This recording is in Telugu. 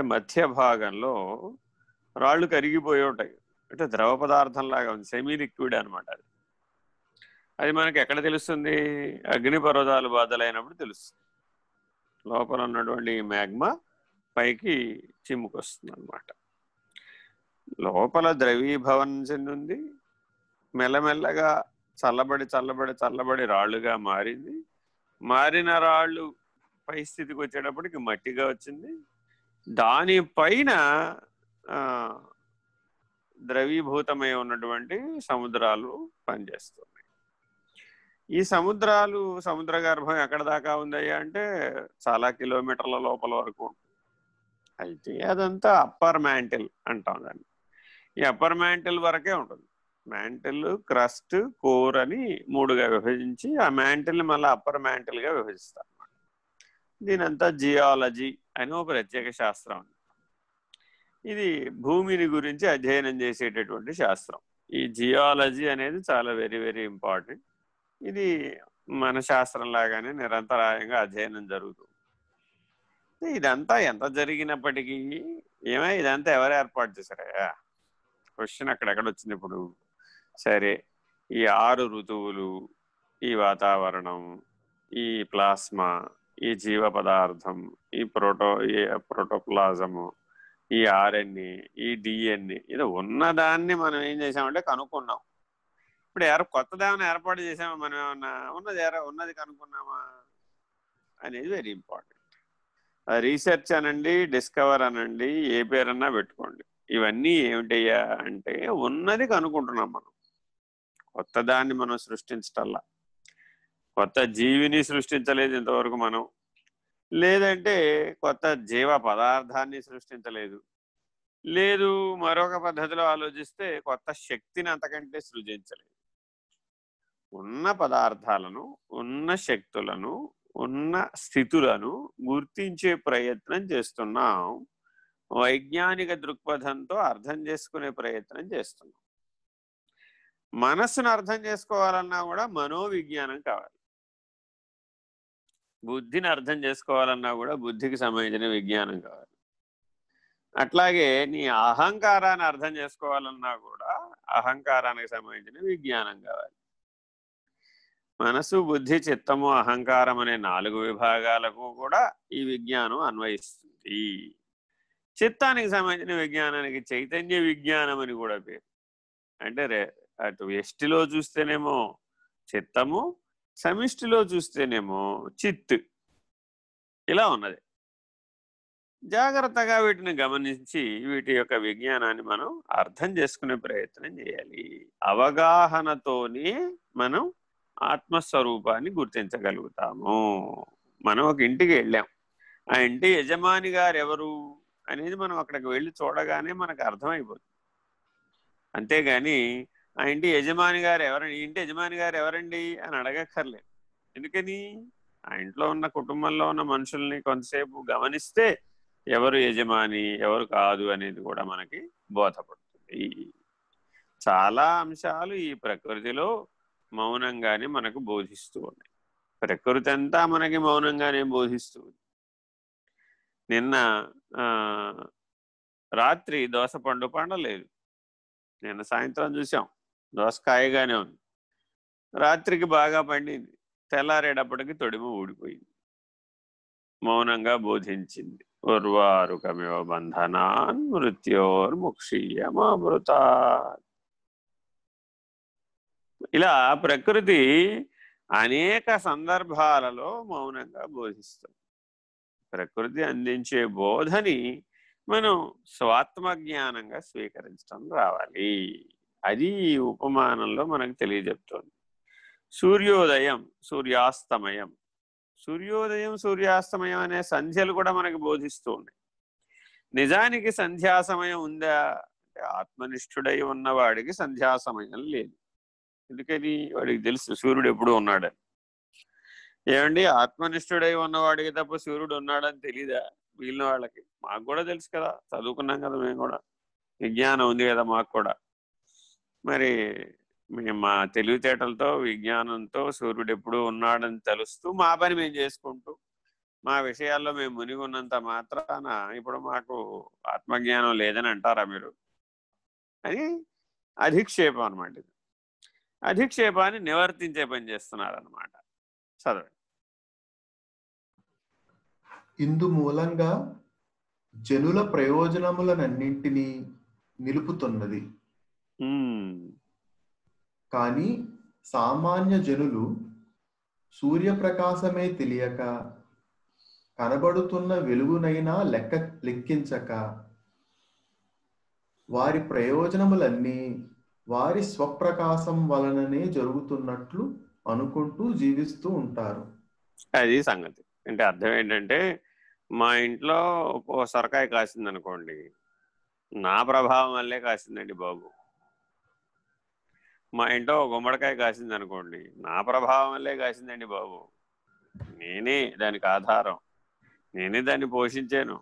అంటే మధ్య భాగంలో రాళ్ళు కరిగిపోయి ఉంటాయి. అంటే ద్రవ పదార్థం లాగా ఉంది. సెమీ లిక్విడ్ అనమాట అది. అది మనకి ఎక్కడ తెలుస్తుంది? అగ్నిపర్వతాలు బాధలైనప్పుడు తెలుస్తుంది. లోపల ఉన్నటువంటి మ్యాగ్మా పైకి చిమ్ముకొస్తుంది అనమాట లోపల ద్రవీభవనం చెందింది మెల్లమెల్లగా చల్లబడి చల్లబడి చల్లబడి రాళ్ళుగా మారింది. మారిన రాళ్ళు పరిస్థితికి వచ్చేటప్పటికి మట్టిగా వచ్చింది. దానిపైన ద్రవీభూతమై ఉన్నటువంటి సముద్రాలు పనిచేస్తున్నాయి. ఈ సముద్రాలు సముద్ర గర్భం ఎక్కడ దాకా ఉందయ్యా అంటే చాలా కిలోమీటర్ల లోపల వరకు అయితే అదంతా అప్పర్ మ్యాంటిల్ అంటాం దాన్ని. ఈ అప్పర్ మ్యాంటిల్ వరకే ఉంటుంది. మ్యాంటిల్ క్రస్ట్ కోర్ అని మూడుగా విభజించి ఆ మ్యాంటిల్ని మళ్ళీ అప్పర్ మ్యాంటిల్గా విభజిస్తారు దీనంతా జియాలజీ అని ఒక ప్రత్యేక శాస్త్రం. ఉంది ఇది భూమిని గురించి అధ్యయనం చేసేటటువంటి శాస్త్రం. ఈ జియాలజీ అనేది చాలా వెరీ వెరీ ఇంపార్టెంట్. ఇది మన శాస్త్రం లాగానే నిరంతరాయంగా అధ్యయనం జరుగుతుంది ఇదంతా ఎంత జరిగినప్పటికీ ఏమై ఇదంతా ఎవరు ఏర్పాటు చేశారా? క్వశ్చన్ అక్కడెక్కడ వచ్చింది ఇప్పుడు? సరే ఈ ఆరు ఋతువులు ఈ వాతావరణం ఈ ప్లాస్మా ఈ జీవ పదార్థం ఈ ప్రోటో ఈ ప్రోటోప్లాజము ఈ ఆర్ఎన్ఏ ఈ డిఎన్ఏ ఇది ఉన్నదాన్ని మనం ఏం చేసామంటే కనుక్కున్నాం. ఇప్పుడు ఎవరు కొత్తదేమైనా ఏర్పాటు చేసామా? మనం ఏమన్నా ఉన్నది ఉన్నది కనుక్కున్నామా? అనేది వెరీ ఇంపార్టెంట్ రీసెర్చ్ అనండి డిస్కవర్ అనండి ఏ పేరన్నా పెట్టుకోండి. ఇవన్నీ ఏమిటయ్యా అంటే ఉన్నది కనుక్కుంటున్నాం మనం. కొత్తదాన్ని మనం సృష్టించటల్లా. కొత్త జీవిని సృష్టించలేదు ఇంతవరకు మనం. లేదంటే కొత్త జీవ పదార్థాన్ని సృష్టించలేదు. లేదు మరొక పద్ధతిలో ఆలోచిస్తే కొత్త శక్తిని అంతకంటే సృజించలేదు. ఉన్న పదార్థాలను ఉన్న శక్తులను ఉన్న స్థితులను గుర్తించే ప్రయత్నం చేస్తున్నాం. వైజ్ఞానిక దృక్పథంతో అర్థం చేసుకునే ప్రయత్నం చేస్తున్నాం. మనస్సును అర్థం చేసుకోవాలన్నా కూడా మనోవిజ్ఞానం కావాలి. బుద్ధిని అర్థం చేసుకోవాలన్నా కూడా బుద్ధికి సంబంధించిన విజ్ఞానం కావాలి. అట్లాగే నీ అహంకారాన్ని అర్థం చేసుకోవాలన్నా కూడా అహంకారానికి సంబంధించిన విజ్ఞానం కావాలి. మనసు బుద్ధి చిత్తము అహంకారం అనే నాలుగు విభాగాలకు కూడా ఈ విజ్ఞానం అన్వయిస్తుంది. చిత్తానికి సంబంధించిన విజ్ఞానానికి చైతన్య విజ్ఞానం అని కూడా పేరు. అంటే రే అటు ఎష్టిలో చూస్తేనేమో చిత్తము సమిష్టిలో చూస్తేనేమో చిత్. ఇలా ఉన్నది. జాగ్రత్తగా వీటిని గమనించి వీటి యొక్క విజ్ఞానాన్ని మనం అర్థం చేసుకునే ప్రయత్నం చేయాలి. అవగాహనతోనే మనం ఆత్మస్వరూపాన్ని గుర్తించగలుగుతాము. మనం ఒక ఇంటికి వెళ్ళాం. ఆ ఇంటి యజమాని గారు ఎవరు అనేది మనం అక్కడికి వెళ్ళి చూడగానే మనకు అర్థమైపోతుంది. అంతేగాని ఆ ఇంటి యజమాని గారు ఎవరండి ఇంటి యజమాని గారు ఎవరండి అని అడగక్కర్లేదు. ఎందుకని? ఆ ఇంట్లో ఉన్న కుటుంబంలో ఉన్న మనుషుల్ని కొంతసేపు గమనిస్తే ఎవరు యజమాని ఎవరు కాదు అనేది కూడా మనకి బోధపడుతుంది. చాలా అంశాలు ఈ ప్రకృతిలో మౌనంగానే మనకు బోధిస్తూ ఉన్నాయి. ప్రకృతి అంతా మనకి మౌనంగానే బోధిస్తూ ఉంది. నిన్న రాత్రి దోశ పండు పండలేదు. నిన్న సాయంత్రం చూసాం దోసకాయగానే ఉంది. రాత్రికి బాగా పండింది. తెల్లారేటప్పటికి తొడిమ ఊడిపోయింది. మౌనంగా బోధించింది. ఉర్వారుకమివ బంధనాన్ మృత్యోర్ముక్షీయమామృత ఇలా ప్రకృతి అనేక సందర్భాలలో మౌనంగా బోధిస్తుంది. ప్రకృతి అందించే బోధని మనం స్వాత్మజ్ఞానంగా స్వీకరించడం రావాలి. అది ఈ ఉపమానంలో మనకు తెలియజెప్తోంది. సూర్యోదయం సూర్యాస్తమయం. సూర్యోదయం సూర్యాస్తమయం అనే సంధ్యలు కూడా మనకి బోధిస్తూ ఉన్నాయి. నిజానికి సంధ్యాసమయం ఉందా? అంటే ఆత్మనిష్ఠుడై ఉన్నవాడికి సంధ్యాసమయం లేదు. ఎందుకని? వాడికి తెలుసు సూర్యుడు ఎప్పుడు ఉన్నాడని. ఏమండి? ఆత్మనిష్ఠుడై ఉన్నవాడికి తప్ప సూర్యుడు ఉన్నాడని తెలీదా? మిగిలిన వాళ్ళకి. మాకు కూడా తెలుసు కదా. చదువుకున్నాం కదా మేము కూడా. విజ్ఞానం ఉంది కదా మాకు కూడా. మరి మేము మా తెలివితేటలతో విజ్ఞానంతో సూర్యుడు ఎప్పుడు ఉన్నాడని తెలుస్తూ మా పని మేము చేసుకుంటూ మా విషయాల్లో మేము మునిగి ఉన్నంత మాత్రాన ఇప్పుడు మాకు ఆత్మజ్ఞానం లేదని అంటారా మీరు? అని అధిక్షేపం అనమాట ఇది. అధిక్షేపాన్ని నివర్తించే పని చేస్తున్నారనమాట చదవండి. ఇందు మూలంగా జనుల ప్రయోజనములనన్నింటినీ నిలుపుతున్నది. కానీ సామాన్య జనులు సూర్యప్రకాశమే తెలియక కనబడుతున్న వెలుగునైనా లెక్క లెక్కించక వారి ప్రయోజనములన్నీ వారి స్వప్రకాశం వలననే జరుగుతున్నట్లు అనుకుంటూ జీవిస్తూ ఉంటారు. అది సంగతి. అంటే అర్థం ఏంటంటే మా ఇంట్లో ఓ సొరకాయ కాసింది అనుకోండి నా ప్రభావం వల్లే కాసిందండి బాబు. మా ఇంట్లో గుమ్మడికాయ కాసింది అనుకోండి నా ప్రభావం వల్లే కాసిందండి బాబు. నేనే దానికి ఆధారం. నేనే దాన్ని పోషించాను.